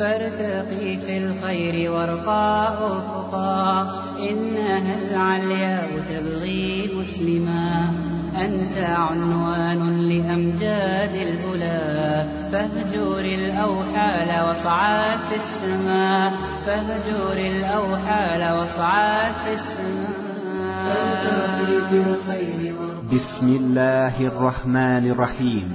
فارتقي في الخير وارقى أفقا إنها العلياء تبغي مسلما. أنت عنوان لأمجاد الأولى. فاهجر الأوحال واصعد في السماء فاهجر الأوحال واصعد في السماء بسم الله الرحمن الرحيم.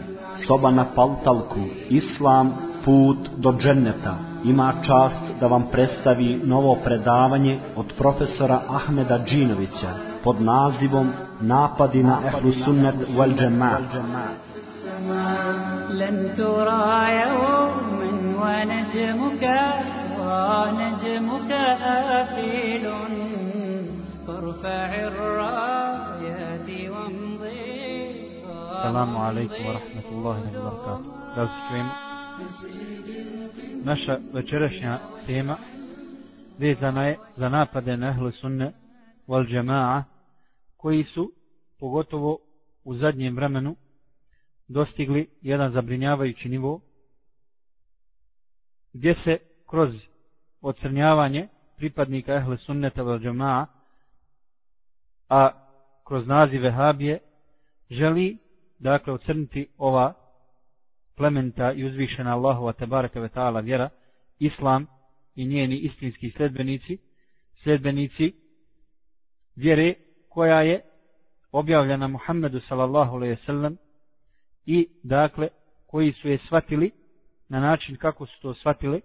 صبنا فالتلكو إسلام put do dženneta ima čast da vam predstavi novo predavanje od profesora Ahmeda Džinovića pod nazivom Napadi na ehlu sunnet wal džemaat. لن ترى يوما ونجمك ونجمك آفل فارفع الرايات وامضي السلام عليكم ورحمة الله وبركاته درس čujemo naša večerašnja tema vezana je za napade na ehlu sunne wal džema'a koji su pogotovo u zadnjem vremenu dostigli jedan zabrinjavajući nivo gdje se kroz ocrnjavanje pripadnika ehle sunneta wal džema'a a kroz nazive habije želi dakle ocrniti ova plementa i uzvišena Allahova tebareke ve taala vjera, islam i njeni istinski sledbenici, sledbenici vjere koja je objavljena Muhammedu sallallahu alejhi ve sellem i dakle koji su je shvatili na način kako su to shvatili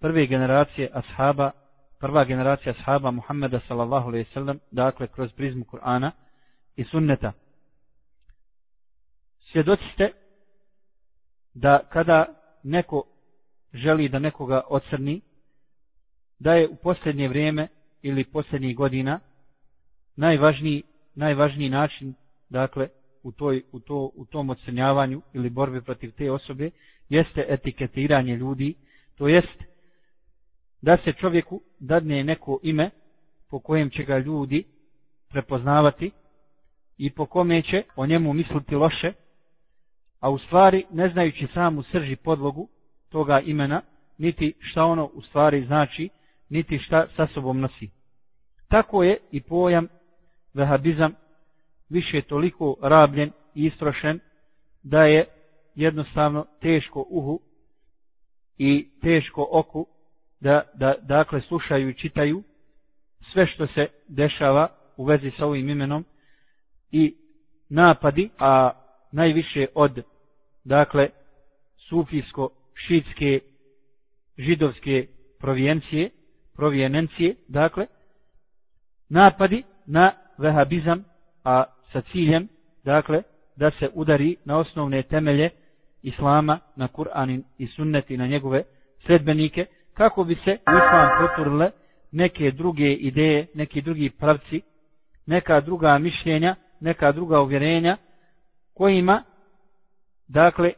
prve generacije ashaba prva generacija ashaba Muhammeda sallallahu alejhi ve sellem dakle kroz prizmu Kur'ana i sunneta. Svjedoci ste da kada neko želi da nekoga ocrni, da je u posljednje vrijeme ili posljednjih godina najvažniji, najvažniji način, dakle, u, toj, u, to, u tom ocrnjavanju ili borbi protiv te osobe, jeste etiketiranje ljudi, to jest da se čovjeku dadne neko ime po kojem će ga ljudi prepoznavati i po kome će o njemu misliti loše, a u stvari ne znajući samu srži podlogu toga imena, niti šta ono u stvari znači, niti šta sa sobom nosi. Tako je i pojam vehabizam više toliko rabljen i istrošen da je jednostavno teško uhu i teško oku da, da dakle slušaju i čitaju sve što se dešava u vezi sa ovim imenom i napadi, a najviše od dakle sufijsko šitske židovske provijencije provijenencije dakle napadi na vehabizam a sa ciljem dakle da se udari na osnovne temelje islama na Kur'an i sunnet i na njegove sredbenike kako bi se u islam proturile neke druge ideje, neki drugi pravci, neka druga mišljenja, neka druga uvjerenja kojima dakle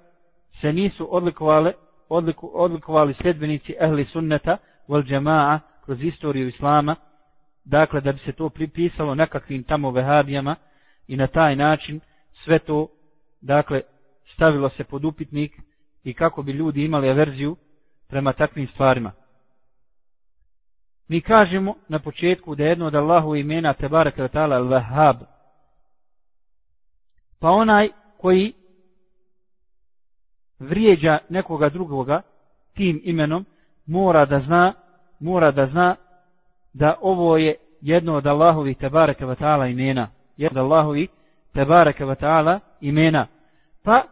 se nisu odlikovali odliku, odlikovali sljedbenici ehli sunneta wal džema'a kroz istoriju islama dakle da bi se to pripisalo nekakvim tamo vehabijama i na taj način sve to dakle stavilo se pod upitnik i kako bi ljudi imali averziju prema takvim stvarima mi kažemo na početku da je jedno od Allahu imena Tebara Ratala Al-Vahhab. pa onaj koji vrijeđa nekoga drugoga tim imenom, mora da zna, mora da zna da ovo je jedno od Allahovi tebareke ve ta'ala imena. Jedno od Allahovi tebareke ve ta'ala imena. Pa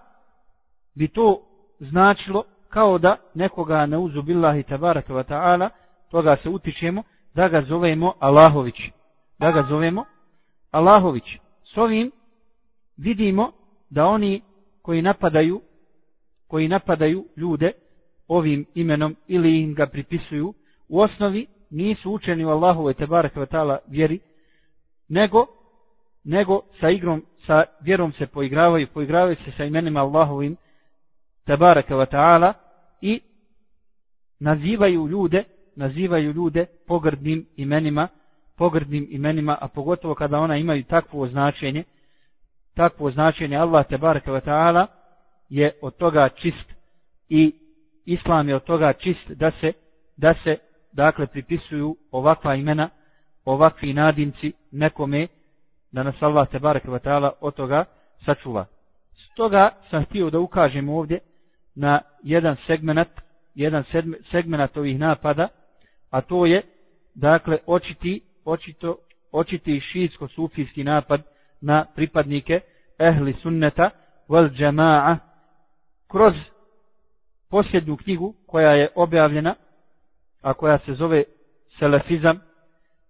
bi to značilo kao da nekoga ne uzu billahi tebareke ve ta'ala, toga se utičemo, da ga zovemo Allahović. Da ga zovemo Allahović. S ovim vidimo da oni koji napadaju koji napadaju ljude ovim imenom ili im ga pripisuju, u osnovi nisu učeni u Allahu i tebareke vjeri, nego nego sa igrom sa vjerom se poigravaju, poigravaju se sa imenima Allahovim tebareke vatala i nazivaju ljude, nazivaju ljude pogrdnim imenima, pogrdnim imenima, a pogotovo kada ona imaju takvo značenje, takvo značenje Allah te vatala, je od toga čist i islam je od toga čist da se, da se dakle pripisuju ovakva imena, ovakvi nadimci nekome da nas Allah te barek vatala od toga sačuva. Stoga sam htio da ukažem ovdje na jedan segment, jedan segmenat ovih napada, a to je dakle očiti, očito, očiti šiitsko-sufijski napad na pripadnike ehli sunneta wal džema'a kroz posljednju knjigu koja je objavljena, a koja se zove Selefizam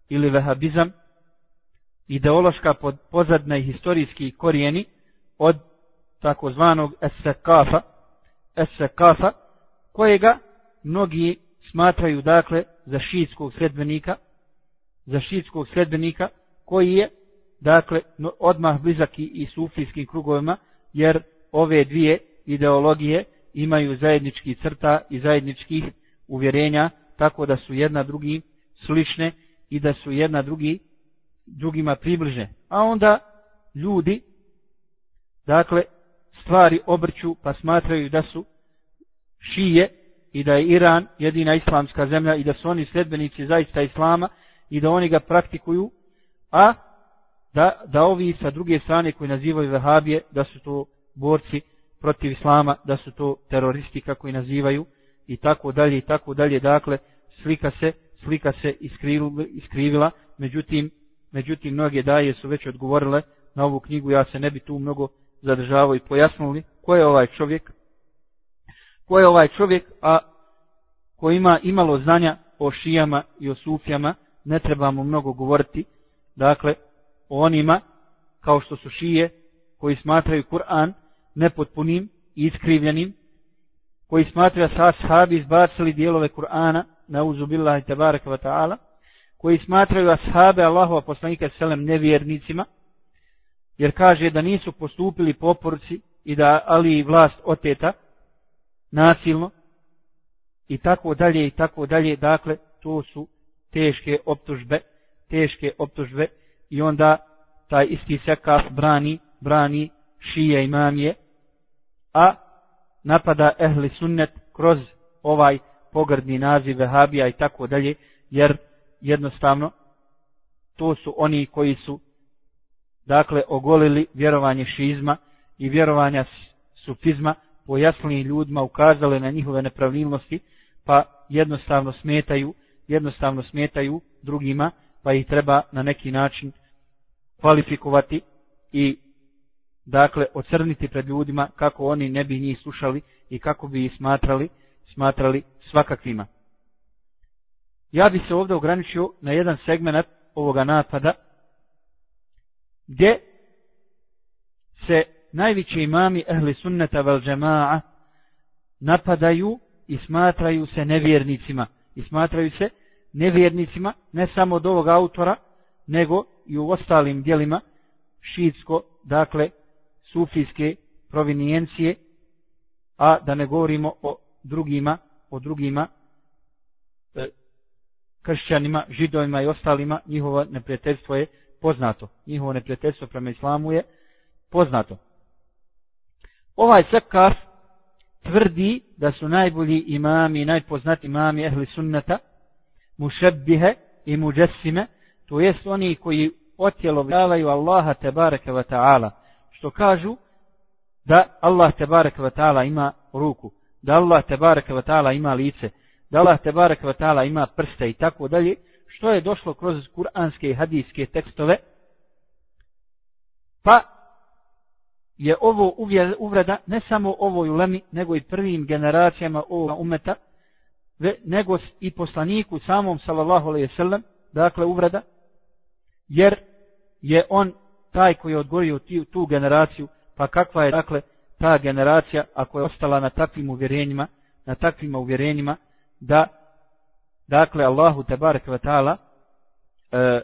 ili Vehabizam, ideološka pod, pozadna i historijski korijeni od takozvanog Esekafa, Esekafa, kojega mnogi smatraju dakle za šiitskog sredbenika, za šiitskog sredbenika koji je dakle odmah blizak i sufijskim krugovima, jer ove dvije ideologije imaju zajednički crta i zajedničkih uvjerenja, tako da su jedna drugi slične i da su jedna drugi drugima približe. A onda ljudi, dakle, stvari obrću pa smatraju da su šije i da je Iran jedina islamska zemlja i da su oni sledbenici zaista islama i da oni ga praktikuju, a da, da ovi sa druge strane koji nazivaju vehabije, da su to borci protiv islama, da su to teroristi kako i nazivaju i tako dalje i tako dalje. Dakle, slika se, slika se iskrivila, iskrivila međutim, međutim, mnoge daje su već odgovorile na ovu knjigu, ja se ne bi tu mnogo zadržavao i pojasnuli ko je ovaj čovjek, ko je ovaj čovjek, a ko ima imalo znanja o šijama i o sufijama, ne trebamo mnogo govoriti, dakle, o onima, kao što su šije, koji smatraju Kur'an nepotpunim i iskrivljenim, koji smatraju sa ashabi izbacili dijelove Kur'ana, na uzubillah i tabaraka wa ta'ala, koji smatraju ashabe Allahova poslanika selem nevjernicima, jer kaže da nisu postupili poporci i da ali vlast oteta nasilno i tako dalje i tako dalje, dakle to su teške optužbe, teške optužbe i onda taj isti sekaf brani, brani šije imamije, a napada ehli sunnet kroz ovaj pogrdni naziv vehabija i tako dalje, jer jednostavno to su oni koji su dakle ogolili vjerovanje šizma i vjerovanja sufizma, pojasnili ljudima, ukazali na njihove nepravilnosti, pa jednostavno smetaju, jednostavno smetaju drugima, pa ih treba na neki način kvalifikovati i dakle ocrniti pred ljudima kako oni ne bi njih slušali i kako bi ih smatrali, smatrali svakakvima. Ja bi se ovdje ograničio na jedan segment ovoga napada gdje se najveći imami ehli sunneta vel džema'a napadaju i smatraju se nevjernicima. I smatraju se nevjernicima ne samo od ovog autora, nego i u ostalim dijelima šiitsko, dakle, sufijske provinijencije, a da ne govorimo o drugima, o drugima e, kršćanima, židovima i ostalima, njihovo neprijateljstvo je poznato. Njihovo neprijateljstvo prema islamu je poznato. Ovaj sekaf tvrdi da su najbolji imami i najpoznati imami ehli sunnata, mušebbihe i muđesime, to jest oni koji otjelovljavaju Allaha tebareke wa ta'ala, što kažu da Allah tebareke ve ta'ala ima ruku, da Allah tebareke ve ta'ala ima lice, da Allah tebareke ve ta'ala ima prste i tako dalje, što je došlo kroz kuranske i hadijske tekstove, pa je ovo uvreda ne samo ovoj ulemi, nego i prvim generacijama ovoga umeta, nego i poslaniku samom sallallahu alaihi sallam, dakle uvreda, jer je on taj koji je odgojio tu, tu generaciju, pa kakva je dakle ta generacija ako je ostala na takvim uvjerenjima, na takvim uvjerenjima da dakle Allahu te barek ve taala e,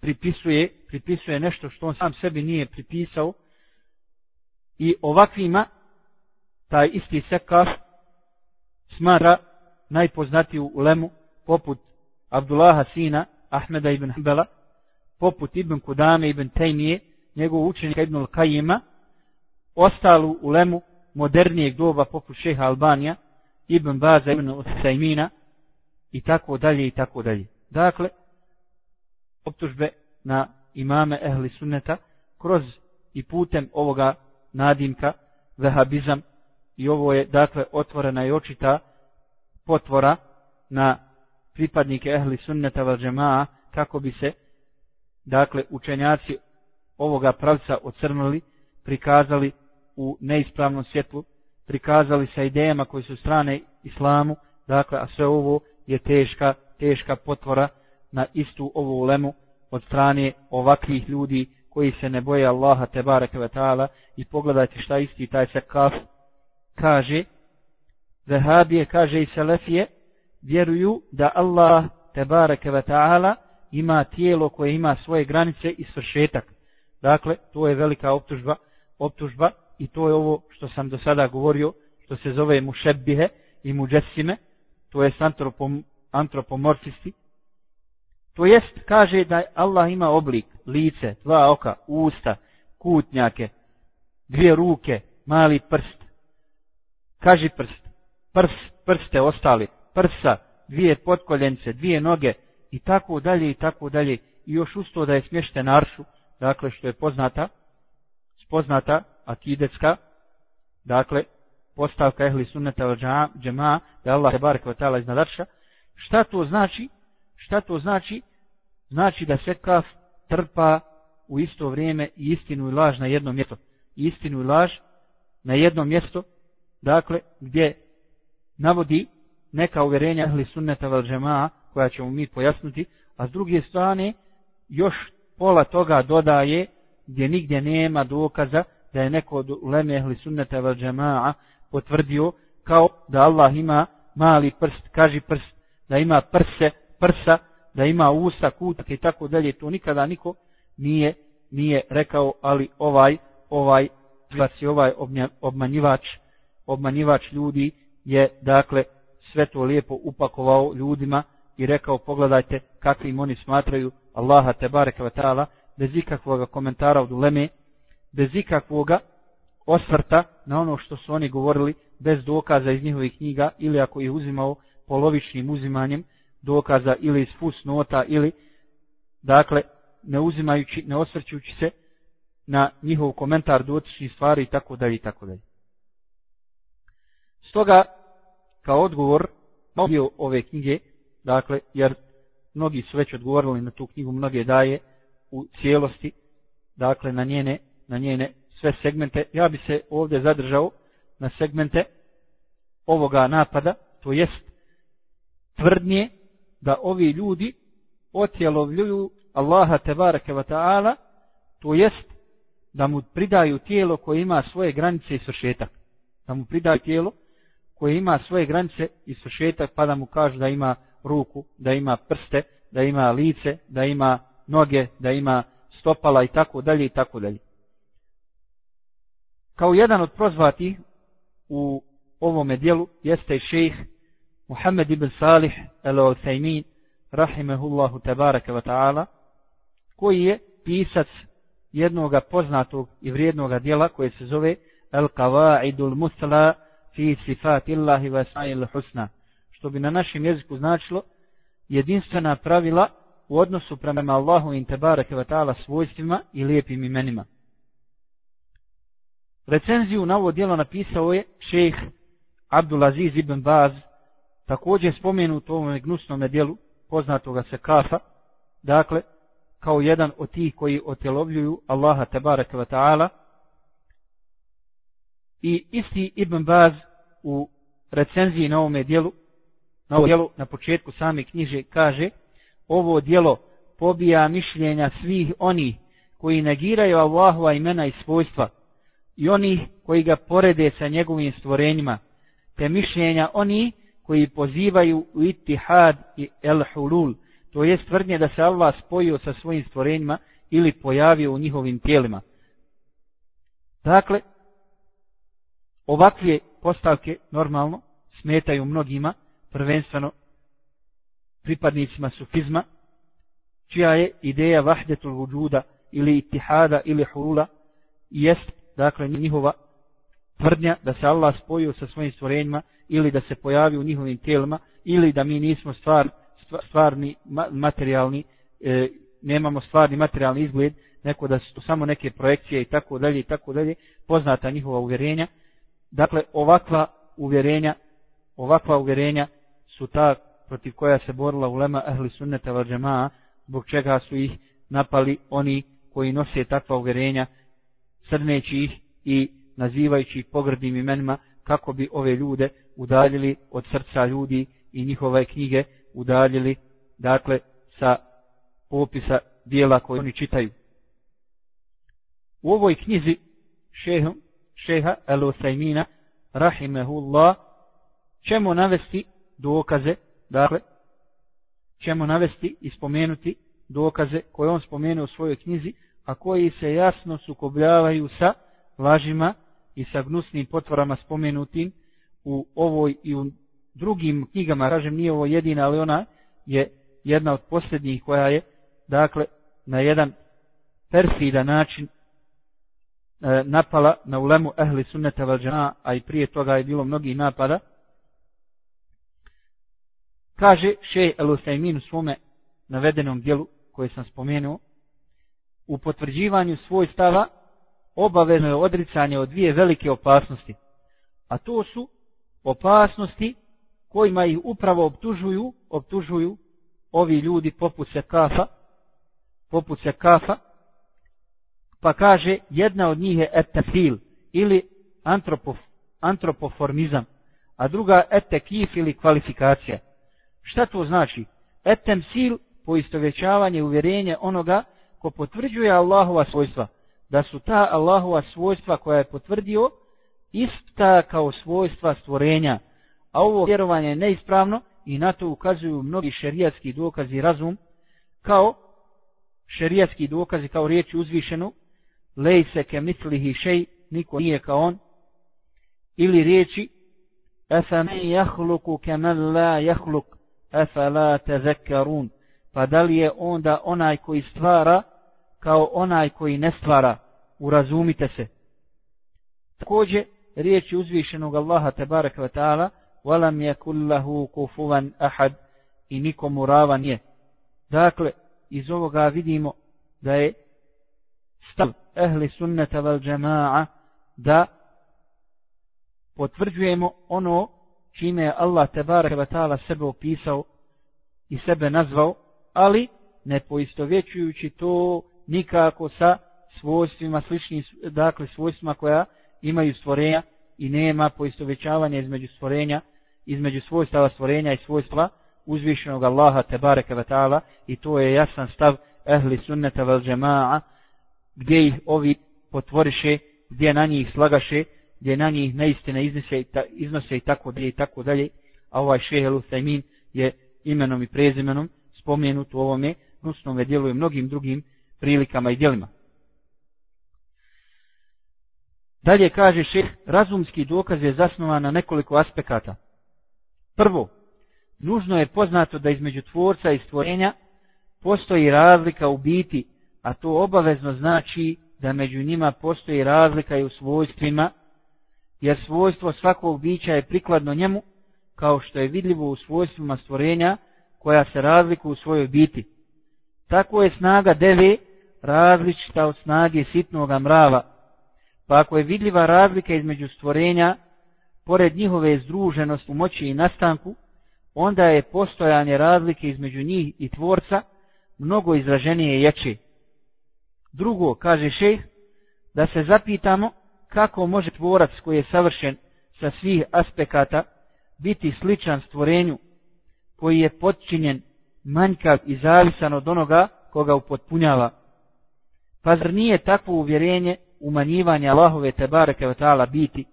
pripisuje pripisuje nešto što on sam sebi nije pripisao i ovakvima taj isti sekaf smara najpoznatiju ulemu poput Abdullaha sina Ahmeda ibn Hanbala poput Ibn Kudame, Ibn Tejmije, njegov učenika Ibn Al-Kajima, ostalu u lemu modernijeg doba poput šeha Albanija Ibn Baza, Ibn Usajmina i tako dalje i tako dalje. Dakle, optužbe na imame ehli sunneta kroz i putem ovoga nadimka, vehabizam i ovo je dakle otvorena i očita potvora na pripadnike ehli sunneta val džemaa kako bi se dakle učenjaci ovoga pravca ocrnili, prikazali u neispravnom svjetlu, prikazali sa idejama koji su strane islamu, dakle, a sve ovo je teška, teška potvora na istu ovu ulemu od strane ovakvih ljudi koji se ne boje Allaha te bareke ve taala. I pogledajte šta isti taj se kaf kaže Vehabije kaže i Selefije vjeruju da Allah te bareke ve taala ima tijelo koje ima svoje granice i svršetak. Dakle, to je velika optužba, optužba i to je ovo što sam do sada govorio, što se zove mušebbihe i muđesime, to je antropom, antropomorfisti. To jest, kaže da Allah ima oblik, lice, dva oka, usta, kutnjake, dvije ruke, mali prst, kaži prst, prs, prste ostali, prsa, dvije potkoljence, dvije noge, i tako dalje i tako dalje. I još usto da je smješten aršu dakle što je poznata spoznata akidetska dakle postavka ehli sunneta al džema da Allah te barek vatala iznad arša. Šta to znači? Šta to znači? Znači da se kaf trpa u isto vrijeme i istinu i laž na jedno mjesto. Istinu i laž na jedno mjesto dakle gdje navodi neka uvjerenja ehli sunneta val džema koja ćemo mi pojasniti, a s druge strane još pola toga dodaje gdje nigdje nema dokaza da je neko od uleme ehli sunnata vel džema'a potvrdio kao da Allah ima mali prst, kaži prst, da ima prse, prsa, da ima usta, kutak i tako dalje, to nikada niko nije nije rekao, ali ovaj ovaj i ovaj obmanjivač obmanjivač ljudi je dakle sve to lijepo upakovao ljudima i rekao pogledajte kakvim oni smatraju Allaha tebareke ve taala bez ikakvog komentara od uleme bez ikakvog osvrta na ono što su oni govorili bez dokaza iz njihovih knjiga ili ako ih uzimao polovičnim uzimanjem dokaza ili iz fus nota ili dakle ne uzimajući ne osvrćujući se na njihov komentar dotičnih stvari i tako dalje i tako dalje. Stoga kao odgovor na ove knjige dakle, jer mnogi su već odgovorili na tu knjigu, mnoge daje u cijelosti, dakle, na njene, na njene sve segmente. Ja bi se ovdje zadržao na segmente ovoga napada, to jest tvrdnje da ovi ljudi otjelovljuju Allaha tebareke wa ta'ala, to jest da mu pridaju tijelo koje ima svoje granice i svršetak. Da mu pridaju tijelo koje ima svoje granice i svršetak, pa da mu kažu da ima ruku, da ima prste, da ima lice, da ima noge, da ima stopala i tako dalje i tako dalje. Kao jedan od prozvati u ovome dijelu jeste šejh Muhammed ibn Salih al-Uthaymin rahimehullahu tebaraka wa ta'ala koji je pisac jednog poznatog i vrijednog dijela koje se zove Al-Qawaidul Musla fi sifatillahi wa sa'il husna što bi na našem jeziku značilo jedinstvena pravila u odnosu prema Allahu i tebareke vatala svojstvima i lijepim imenima. Recenziju na ovo dijelo napisao je šejh Abdulaziz ibn Baz, također spomenut u ovom gnusnom dijelu poznatoga se kafa, dakle, kao jedan od tih koji otelovljuju Allaha tebareke vatala, i isti Ibn Baz u recenziji na ovome dijelu na ovo dijelo na početku same knjiže kaže ovo dijelo pobija mišljenja svih oni koji negiraju Allahova imena i svojstva i oni koji ga porede sa njegovim stvorenjima te mišljenja oni koji pozivaju u itihad i el hulul to je tvrdnje da se Allah spojio sa svojim stvorenjima ili pojavio u njihovim tijelima. Dakle ovakve postavke normalno smetaju mnogima prvenstveno pripadnicima sufizma, čija je ideja vahdetul vujuda ili itihada ili hulula, jest, dakle, njihova tvrdnja da se Allah spojio sa svojim stvorenjima ili da se pojavi u njihovim tijelima ili da mi nismo stvar, stvarni materijalni e, nemamo stvarni materijalni izgled neko da su samo neke projekcije i tako dalje i tako dalje poznata njihova uvjerenja. Dakle ovakva uvjerenja ovakva uvjerenja su ta protiv koja se borila ulema ehli sunneta val džemaa zbog čega su ih napali oni koji nose takva uvjerenja srneći ih i nazivajući ih pogrdnim imenima kako bi ove ljude udaljili od srca ljudi i njihove knjige udaljili dakle sa popisa dijela koje oni čitaju. U ovoj knjizi šeha, šeha El Usaimina rahimehullah ćemo navesti dokaze, dakle, ćemo navesti i spomenuti dokaze koje on spomene u svojoj knjizi, a koji se jasno sukobljavaju sa lažima i sa gnusnim potvorama spomenutim u ovoj i u drugim knjigama, kažem nije ovo jedina, ali ona je jedna od posljednjih koja je, dakle, na jedan perfidan način e, napala na ulemu ehli sunneta vađana, a i prije toga je bilo mnogi napada, kaže šej el Usaymin u svome navedenom dijelu koje sam spomenuo, u potvrđivanju svoj stava obavezno je odricanje od dvije velike opasnosti. A to su opasnosti kojima ih upravo optužuju, optužuju ovi ljudi poput se kafa, poput se kafa, pa kaže jedna od njih je etefil ili antropof, antropoformizam, a druga etekif ili kvalifikacija. Šta to znači? Etemsil poistovjećavanje uvjerenje onoga ko potvrđuje Allahova svojstva, da su ta Allahova svojstva koja je potvrdio ista kao svojstva stvorenja, a ovo vjerovanje je neispravno i na to ukazuju mnogi šerijatski dokazi razum, kao šerijatski dokazi kao riječi uzvišenu, lej se ke mitlihi šej, niko nije kao on, ili riječi, efe men jahluku ke men la jahluk, efela tezekkarun, pa da li je onda onaj koji stvara, kao onaj koji ne stvara, urazumite se. Takođe, riječi uzvišenog Allaha tebareka ve ta'ala, walam yakul lahu kufuwan ahad i nikomu ravan je. Dakle, iz ovoga vidimo da je stav ehli sunneta vel džema'a da potvrđujemo ono čime je Allah tebareke ve ta'ala sebe opisao i sebe nazvao, ali ne poistovjećujući to nikako sa svojstvima sličnim, dakle svojstvima koja imaju stvorenja i nema poistovećavanja između stvorenja, između svojstava stvorenja i svojstva uzvišenog Allaha tebareke ve taala i to je jasan stav ehli sunneta vel džema'a gdje ih ovi potvoriše, gdje na njih slagaše, gdje na njih neistine iznose, iznose i tako dalje i tako dalje, a ovaj šehel Usajmin je imenom i prezimenom spomenut u ovome gnusnom djelu i mnogim drugim prilikama i djelima. Dalje kaže šeh, razumski dokaz je zasnovan na nekoliko aspekata. Prvo, nužno je poznato da između tvorca i stvorenja postoji razlika u biti, a to obavezno znači da među njima postoji razlika i u svojstvima, jer svojstvo svakog bića je prikladno njemu, kao što je vidljivo u svojstvima stvorenja koja se razlikuju u svojoj biti. Tako je snaga deve različita od snage sitnog mrava, pa ako je vidljiva razlika između stvorenja, pored njihove združenosti u moći i nastanku, onda je postojanje razlike između njih i tvorca mnogo izraženije i jače. Drugo, kaže šejh, da se zapitamo kako može tvorac koji je savršen sa svih aspekata biti sličan stvorenju koji je podčinjen manjkav i zavisan od onoga koga upotpunjava. Pa zar nije takvo uvjerenje umanjivanja Allahove tebareke vatala biti?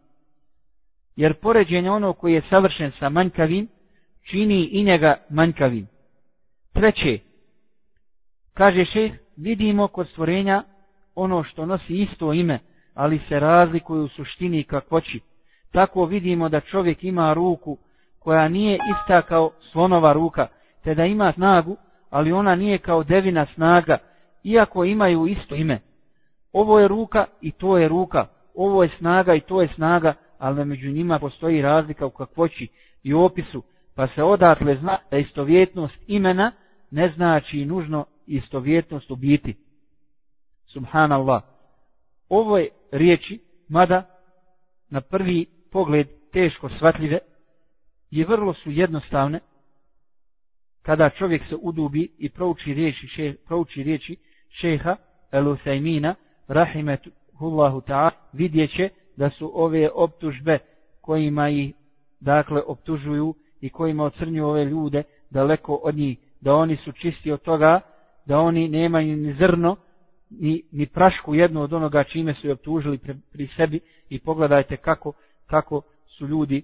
Jer poređenje ono koji je savršen sa manjkavim, čini i njega manjkavim. Treće, kaže šeh, vidimo kod stvorenja ono što nosi isto ime, ali se razlikuju u suštini i kakvoći. Tako vidimo da čovjek ima ruku koja nije ista kao slonova ruka, te da ima snagu, ali ona nije kao devina snaga, iako imaju isto ime. Ovo je ruka i to je ruka, ovo je snaga i to je snaga, ali među njima postoji razlika u kakvoći i opisu, pa se odatle zna da istovjetnost imena ne znači nužno istovjetnost u biti. Subhanallah. Ovo je riječi, mada na prvi pogled teško shvatljive, je vrlo su jednostavne, kada čovjek se udubi i prouči riječi, še, prouči riječi šeha Elusajmina, rahimetullahu rahimehullahu ta'ala, vidjeće da su ove optužbe kojima ih dakle optužuju i kojima ocrnju ove ljude daleko od njih, da oni su čisti od toga, da oni nemaju ni zrno, ni, ni prašku jednu od onoga čime su je optužili pri, pri sebi i pogledajte kako, kako su ljudi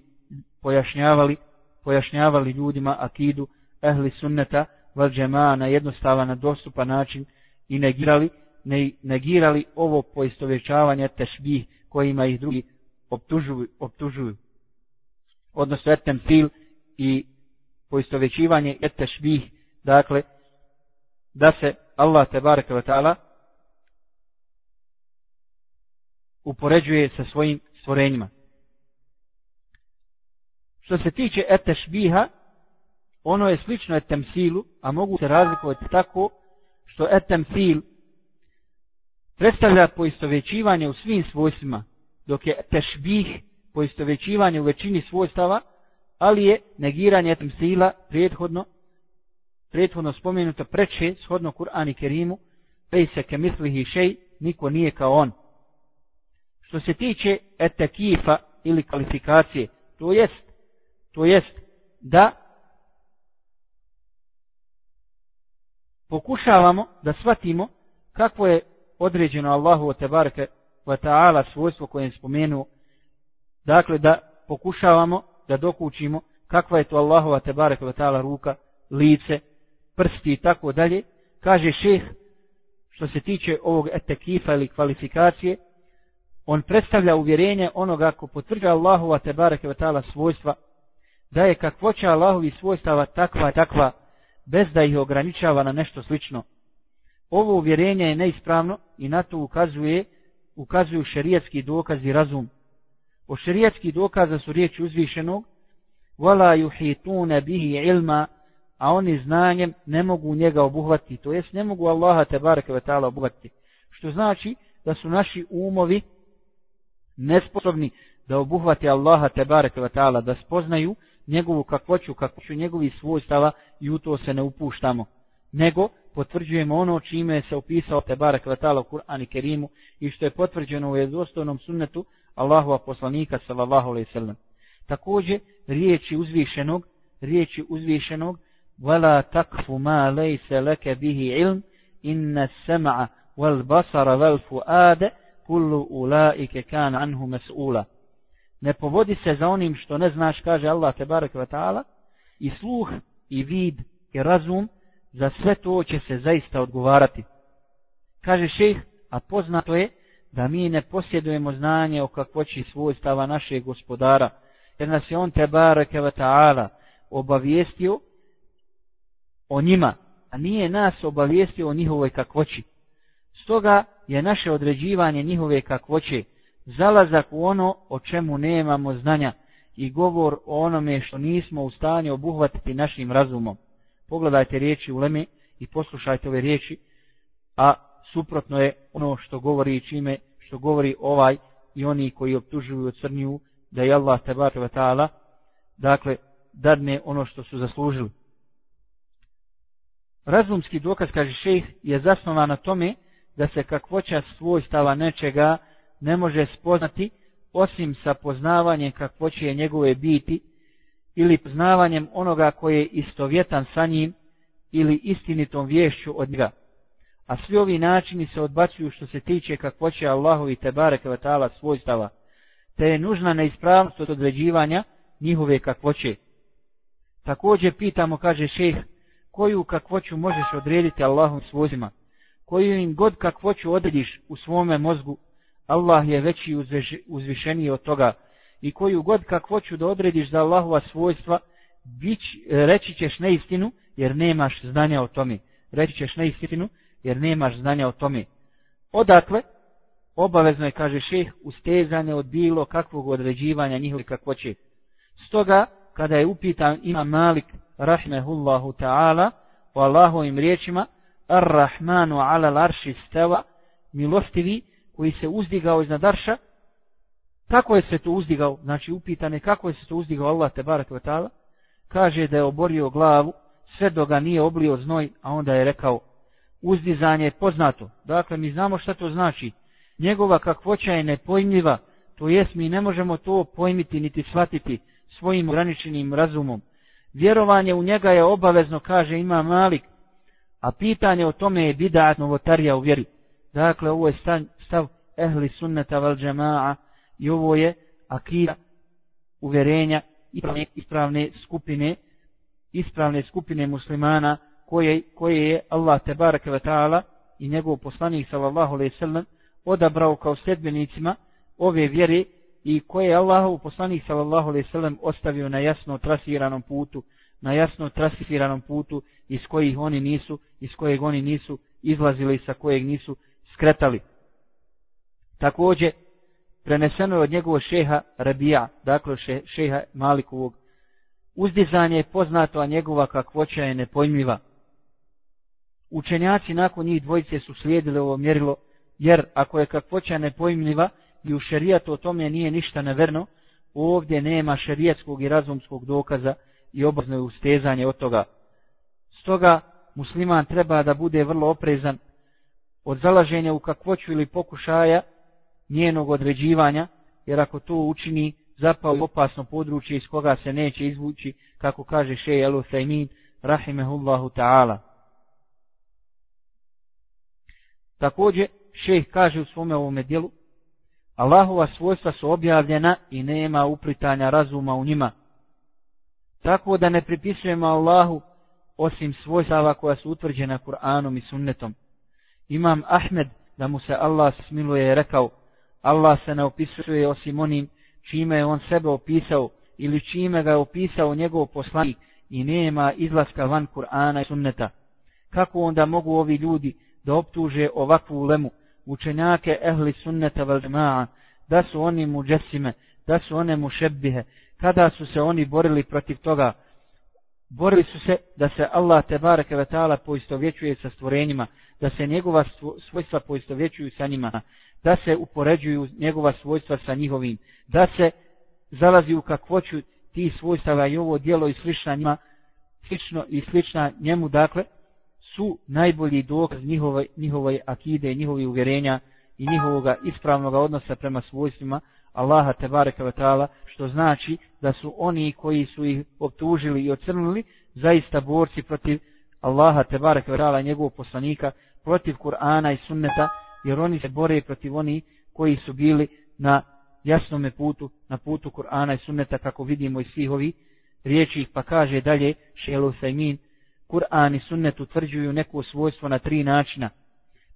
pojašnjavali, pojašnjavali ljudima akidu ehli sunneta val džema na jednostavan, na dostupan način i negirali, ne, negirali ovo poistovječavanje tešbih kojima ih drugi optužuju, optužuju. Odnosno etem fil i poistovjećivanje etešbih, dakle, da se Allah te bareke ve taala upoređuje sa svojim stvorenjima. Što se tiče etešbiha, ono je slično etemsilu, a mogu se razlikovati tako što etemsil predstavlja poistovjećivanje u svim svojstvima, dok je tešbih poistovjećivanje u većini svojstava, ali je negiranje etemsila prethodno prethodno spomenuto preče shodno Kur'an i Kerimu, pej se ke mislihi šej, niko nije kao on. Što se tiče etekifa ili kvalifikacije, to jest, to jest da pokušavamo da shvatimo kako je određeno Allahu te bareke wa ta'ala svojstvo koje je spomenuo. Dakle, da pokušavamo da dokučimo kakva je to Allahova tebareke wa ta'ala ruka, lice, prsti i tako dalje. Kaže šeh, što se tiče ovog etekifa ili kvalifikacije, on predstavlja uvjerenje onoga ko potvrđa Allahova tebareke ve ta'ala svojstva, da je kakvoća Allahovi svojstava takva takva, bez da ih ograničava na nešto slično. Ovo uvjerenje je neispravno i na to ukazuje, ukazuju šerijatski dokaz i razum. O šerijatski dokaza su riječi uzvišenog, wala yuhituna bihi ilma, a oni znanjem ne mogu njega obuhvatiti, to jest ne mogu Allaha tebareke ve taala obuhvatiti. Što znači da su naši umovi nesposobni da obuhvati Allaha te bareke ve taala, da spoznaju njegovu kakvoću, kakvoću njegovi svojstava i u to se ne upuštamo. Nego potvrđujemo ono čime se opisao te barek vatala u Kur'an i Kerimu i što je potvrđeno u jednostojnom sunnetu Allahova poslanika sallallahu alaihi sallam. Također riječi uzvišenog, riječi uzvišenog وَلَا تَكْفُ مَا لَيْسَ لَكَ بِهِ عِلْمٍ إِنَّ السَّمْعَ وَالْبَصَرَ وَالْفُؤَادَ kullu ulaike kan anhu mes'ula. Ne povodi se za onim što ne znaš, kaže Allah te barek ta'ala, i sluh, i vid, i razum, za sve to će se zaista odgovarati. Kaže šejh, a poznato je da mi ne posjedujemo znanje o kakvoći svojstava našeg gospodara, jer nas je on te barek ta'ala obavijestio o njima, a nije nas obavijestio o njihovoj kakvoći. Stoga je naše određivanje njihove kakvoće zalazak u ono o čemu nemamo znanja i govor o onome što nismo u stanju obuhvatiti našim razumom. Pogledajte riječi u Leme i poslušajte ove riječi, a suprotno je ono što govori i čime što govori ovaj i oni koji optužuju od crnju da je Allah tebate wa ta'ala dakle dadne ono što su zaslužili. Razumski dokaz, kaže šejh, je zasnovan na tome da se kakvoća svojstava nečega ne može spoznati osim sa poznavanjem kakvoće njegove biti ili poznavanjem onoga koje je istovjetan sa njim ili istinitom vješću od njega. A svi ovi načini se odbacuju što se tiče kakvoće Allahovi tebare Kvetala svojstava, te je nužna neispravnost od određivanja njihove kakvoće. Također pitamo, kaže šejh, koju kakvoću možeš odrediti Allahom svojstvima, koju im god kakvoću odrediš u svome mozgu, Allah je veći uzvišeniji od toga i koju god kakvoću da odrediš za Allahova svojstva, bić, reći ćeš neistinu jer nemaš znanja o tome. Reći ćeš neistinu jer nemaš znanja o tome. Odakle? obavezno je, kaže šeh, ustezanje od bilo kakvog određivanja njihove kakvoće. Stoga, kada je upitan ima Malik, rahmehullahu ta'ala, po Allahovim riječima, Ar-Rahmanu ala larši steva, milostivi, koji se uzdigao iznad arša, kako je se to uzdigao, znači upitane kako je se to uzdigao Allah te barak vatala, kaže da je oborio glavu, sve do ga nije oblio znoj, a onda je rekao, uzdizanje je poznato. Dakle, mi znamo šta to znači. Njegova kakvoća je nepojmljiva, to jest mi ne možemo to pojmiti niti shvatiti svojim ograničenim razumom. Vjerovanje u njega je obavezno, kaže ima malik, a pitanje o tome je bidat novotarija u vjeri. Dakle, ovo je stav, stav ehli sunneta val džema'a i ovo je akida uverenja ispravne, ispravne skupine ispravne skupine muslimana koje, koje je Allah tebareke ve ta'ala i njegov poslanik sallallahu alejhi ve sellem odabrao kao sledbenicima ove vjere i koje je Allahov poslanik sallallahu alejhi ve sellem ostavio na jasno trasiranom putu na jasno trasifiranom putu iz kojih oni nisu iz kojeg oni nisu izlazili sa kojeg nisu skretali. Takođe preneseno je od njegovog šeha Rabija dakle še, šeha Malikovog. Uzdizanje je poznato a njegova kakvoća je nepojmljiva. Učenjaci nakon njih dvojice su slijedili ovo mjerilo, jer ako je kakvoća nepojmljiva i u šerijatu o tome nije ništa neverno, ovdje nema šerijatskog i razumskog dokaza i obavezno je ustezanje od toga. Stoga musliman treba da bude vrlo oprezan od zalaženja u kakvoću ili pokušaja njenog određivanja, jer ako to učini, zapao u opasno područje iz koga se neće izvući, kako kaže šeji Elu Sajmin, rahimehullahu ta'ala. Također, šejh kaže u svome ovome dijelu, Allahova svojstva su objavljena i nema uplitanja razuma u njima. Tako da ne pripisujemo Allahu osim svojstava koja su utvrđena Kur'anom i sunnetom. Imam Ahmed, da mu se Allah smiluje, je rekao, Allah se ne opisuje osim onim čime je on sebe opisao ili čime ga je opisao njegov poslanik i nema izlaska van Kur'ana i sunneta. Kako onda mogu ovi ljudi da optuže ovakvu ulemu, učenjake ehli sunneta vel džema'a, da su oni muđesime, da su one mušebbihe, kada su se oni borili protiv toga, borili su se da se Allah te bareke ve taala poistovjećuje sa stvorenjima, da se njegova svojstva poistovjećuju sa njima, da se upoređuju njegova svojstva sa njihovim, da se zalazi u kakvoću ti svojstava i ovo dijelo i slična njima, slično i slična njemu, dakle, su najbolji dokaz njihove, njihove akide, njihovi uvjerenja i njihovog ispravnog odnosa prema svojstvima Allaha Tebareka Vatala, što znači da su oni koji su ih optužili i ocrnili zaista borci protiv Allaha Tebareka Vatala i njegovog poslanika, protiv Kur'ana i sunneta, jer oni se bore protiv oni koji su bili na jasnom putu, na putu Kur'ana i sunneta, kako vidimo iz svih ovih riječi, pa kaže dalje Šelu Sajmin, Kur'an i sunnet utvrđuju neko svojstvo na tri načina.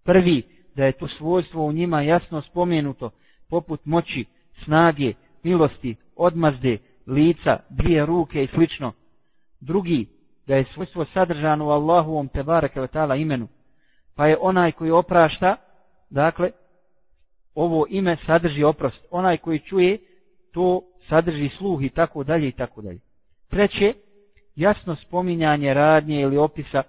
Prvi, da je to svojstvo u njima jasno spomenuto, poput moći, snage, milosti, odmazde, lica, dvije ruke i slično. Drugi, da je svojstvo sadržano u Allahovom tebareke ta'ala imenu, pa je onaj koji oprašta, dakle, ovo ime sadrži oprost. Onaj koji čuje, to sadrži sluh i tako dalje i tako dalje. Treće, jasno spominjanje radnje ili opisa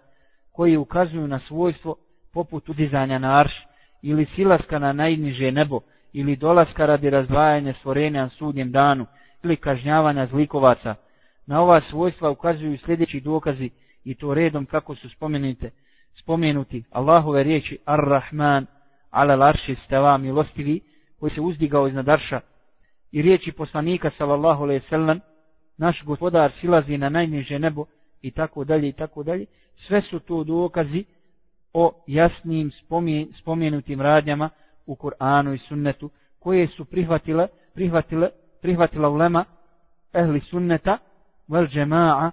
koji ukazuju na svojstvo poput udizanja na arš ili silaska na najniže nebo ili dolaska radi razdvajanja stvorenja na sudnjem danu ili kažnjavanja zlikovaca. Na ova svojstva ukazuju sljedeći dokazi i to redom kako su spomenute, spomenuti Allahove riječi Ar-Rahman ala larši stava milostivi koji se uzdigao iznad arša i riječi poslanika sallallahu alaihi sallam naš gospodar silazi na najniže nebo i tako dalje i tako dalje. Sve su to dokazi o jasnim spomenutim radnjama u Kur'anu i sunnetu koje su prihvatile, prihvatile, prihvatila ulema ehli sunneta vel džema'a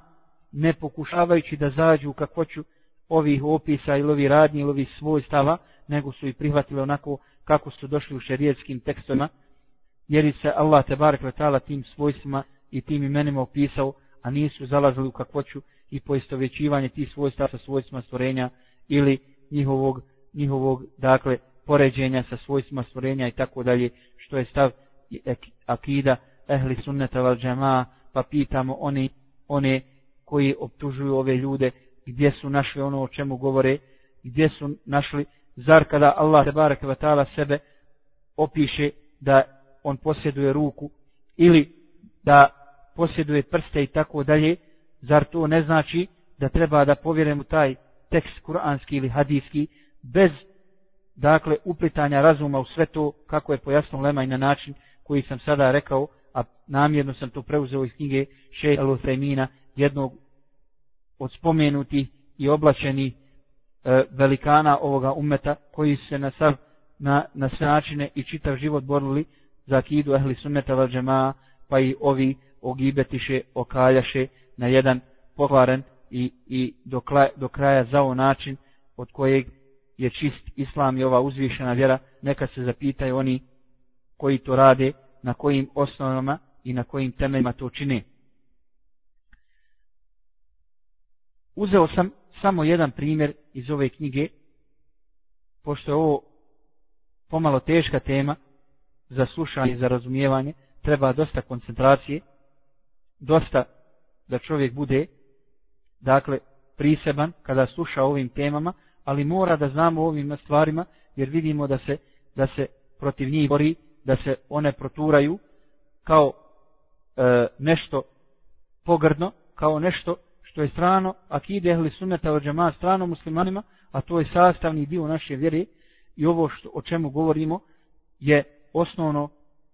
ne pokušavajući da zađu u kakvoću ovih opisa ili ovih radnji ili ovih svojstava, nego su i prihvatile onako kako su došli u šerijetskim tekstovima, jer se Allah te barek tim svojstvima i tim imenima opisao, a nisu zalazili u kakvoću i poistovjećivanje tih svojstva sa svojstvima stvorenja ili njihovog, njihovog dakle, poređenja sa svojstvima stvorenja i tako dalje, što je stav akida ehli sunneta val džema, pa pitamo oni, one koji optužuju ove ljude, gdje su našli ono o čemu govore, gdje su našli, zar kada Allah te barek vatala sebe opiše da on posjeduje ruku ili da posjeduje prste i tako dalje, zar to ne znači da treba da povjerujemo taj tekst kuranski ili hadijski bez dakle uplitanja razuma u sve to kako je pojasno lema i na način koji sam sada rekao, a namjerno sam to preuzeo iz knjige Šeha Luthajmina, jednog od spomenutih i oblačenih e, velikana ovoga umeta koji se na, sav, na, na sve načine i čitav život borili za akidu ehli sunneta val džemaa, pa i ovi ogibetiše, okaljaše na jedan pokvaren i, i do, kraja, do kraja zao način od kojeg je čist islam i ova uzvišena vjera, neka se zapitaju oni koji to rade, na kojim osnovama i na kojim temeljima to čine. Uzeo sam samo jedan primjer iz ove knjige, pošto je ovo pomalo teška tema za slušanje i za razumijevanje, treba dosta koncentracije, dosta da čovjek bude, dakle, priseban kada sluša ovim temama, ali mora da znamo ovim stvarima, jer vidimo da se, da se protiv njih bori, da se one proturaju kao e, nešto pogrdno, kao nešto što je strano, akide ehli sunneta od džema strano muslimanima, a to je sastavni dio naše vjere. I ovo što, o čemu govorimo je osnovno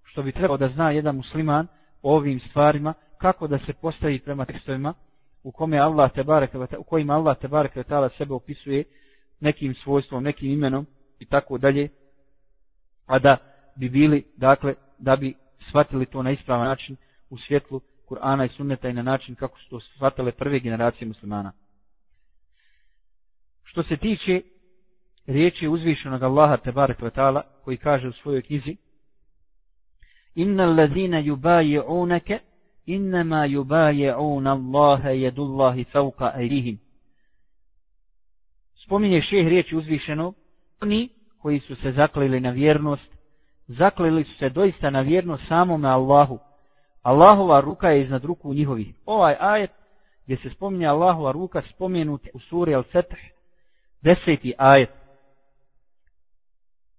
što bi trebao da zna jedan musliman o ovim stvarima, kako da se postavi prema tekstovima u kome Allah te bareke u kojima Allah te bareke sebe opisuje nekim svojstvom, nekim imenom i tako dalje, a da bi bili, dakle, da bi shvatili to na ispravan način u svjetlu Kur'ana i Sunneta i na način kako su to shvatile prve generacije muslimana. Što se tiče riječi uzvišenog Allaha Tebare Kvetala koji kaže u svojoj knjizi Inna allazina yubayi'unaka innama yubayi'una Allaha yadullahi fawqa aydihim Spominje šeh riječi uzvišenog oni koji su se zakleli na vjernost zakleli su se doista na vjernost samome Allahu Allahova ruka je iznad ruku njihovih. Ovaj ajet gdje se spominje Allahova ruka spomenut u suri Al-Fetih, deseti ajet.